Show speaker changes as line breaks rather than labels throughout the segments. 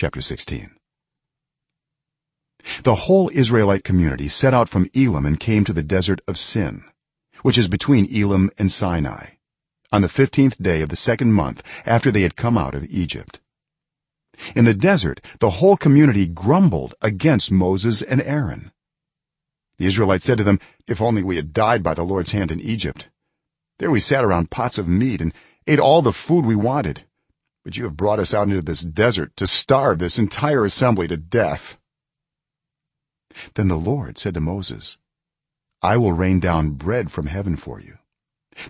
chapter 16 the whole israelite community set out from elim and came to the desert of sin which is between elim and sinai on the 15th day of the second month after they had come out of egypt. In the desert the whole community grumbled against moses and aaron. The israelites said to them if only we had died by the lord's hand in egypt. There we sat around pots of meat and ate all the food we wanted but you have brought us out into this desert to starve this entire assembly to death. Then the lord said to moses i will rain down bread from heaven for you.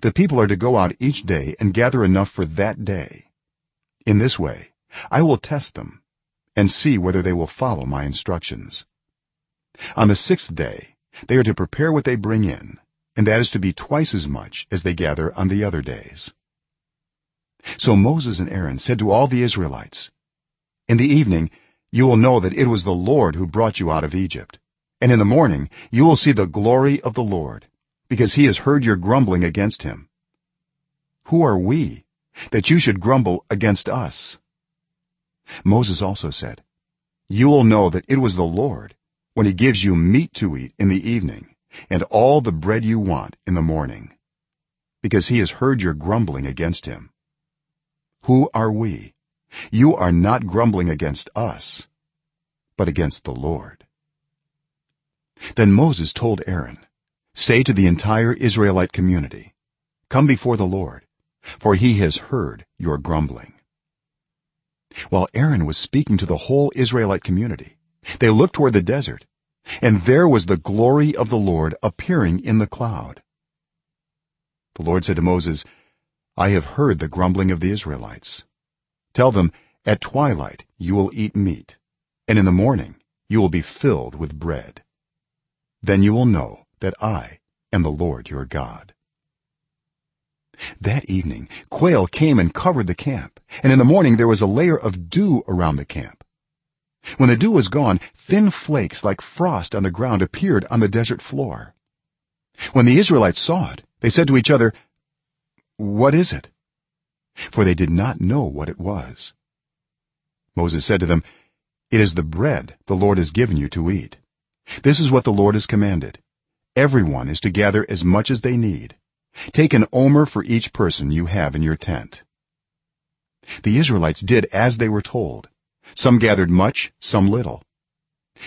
The people are to go out each day and gather enough for that day. In this way i will test them and see whether they will follow my instructions. On the 6th day they are to prepare what they bring in and that is to be twice as much as they gather on the other days so moses and aaron said to all the israelites in the evening you will know that it was the lord who brought you out of egypt. And in the morning you will see the glory of the lord because he has heard your grumbling against him. Who are we that you should grumble against us? Moses also said you will know that it was the lord when he gives you meat to eat in the evening and all the bread you want in the morning because he has heard your grumbling against him who are we? You are not grumbling against us but against the lord. Then moses told aaron say to the entire israelite community come before the lord for he has heard your grumbling. While aaron was speaking to the whole israelite community they looked toward the desert and there was the glory of the lord appearing in the cloud. The lord said to moses i have heard the grumbling of the israelites. Tell them at twilight you will eat meat and in the morning you will be filled with bread. Then you will know that i am the lord your god. That evening quail came and covered the camp and in the morning there was a layer of dew around the camp. When the dew was gone thin flakes like frost on the ground appeared on the desert floor. When the israelites saw it they said to each other what is it? For they did not know what it was. Moses said to them it is the bread the lord has given you to eat. This is what the lord has commanded. Everyone is to gather as much as they need. Take an omer for each person you have in your tent. The israelites did as they were told. Some gathered much some little.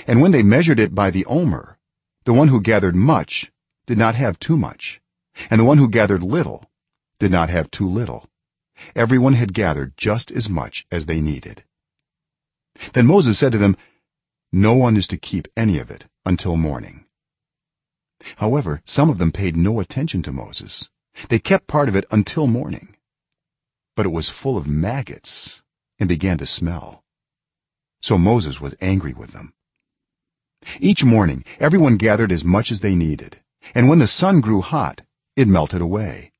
And when they measured it by the omer the one who gathered much did not have too much and the one who gathered little did not have too little. Everyone had gathered just as much as they needed. Then moses said to them no one is to keep any of it until morning. However some of them paid no attention to moses. They kept part of it until morning. But it was full of maggots and began to smell. So moses was angry with them. Each morning everyone gathered as much as they needed. And when the sun grew hot it melted away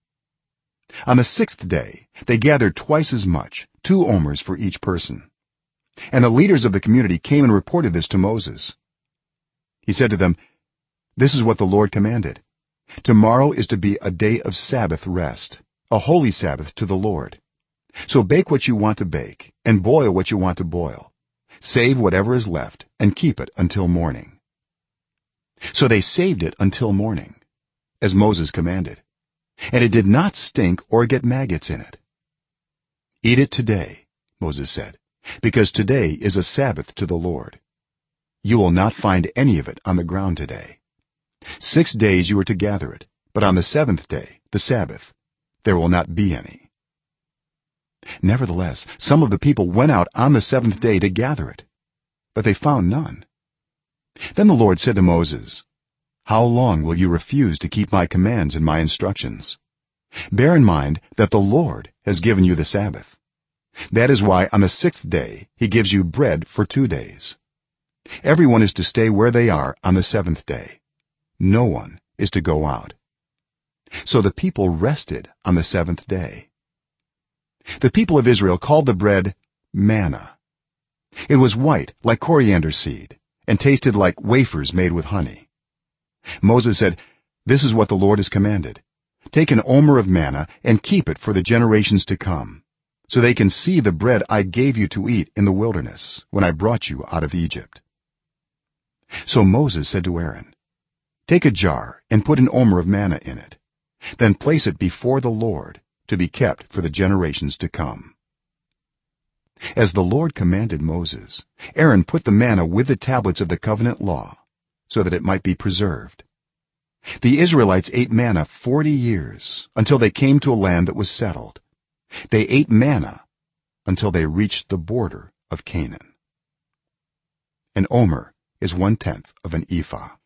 on the 6th day they gathered twice as much two omers for each person. And the leaders of the community came and reported this to moses. He said to them this is what the lord commanded. Tomorrow is to be a day of sabbath rest a holy sabbath to the lord. So bake what you want to bake and boil what you want to boil. Save whatever is left and keep it until morning. So they saved it until morning as moses commanded and it did not stink or get maggots in it. Eat it today moses said because today is a sabbath to the lord. You will not find any of it on the ground today. 6 days you are to gather it but on the 7th day the sabbath there will not be any. Nevertheless some of the people went out on the 7th day to gather it but they found none. Then the lord said to moses how long will you refuse to keep my commands and my instructions? Bear in mind that the lord has given you the sabbath. That is why on the 6th day he gives you bread for 2 days. Everyone is to stay where they are on the 7th day. No one is to go out. So the people rested on the 7th day. The people of israel called the bread manna. It was white like coriander seed and tasted like wafers made with honey moses said this is what the lord has commanded. Take an omer of manna and keep it for the generations to come so they can see the bread i gave you to eat in the wilderness when i brought you out of egypt. So moses said to aaron take a jar and put an omer of manna in it. Then place it before the lord to be kept for the generations to come. As the lord commanded moses aaron put the manna with the tablets of the covenant law so that it might be preserved. The israelites ate manna 40 years until they came to a land that was settled. They ate manna until they reached the border of canaan. An omer is one tenth of an ephah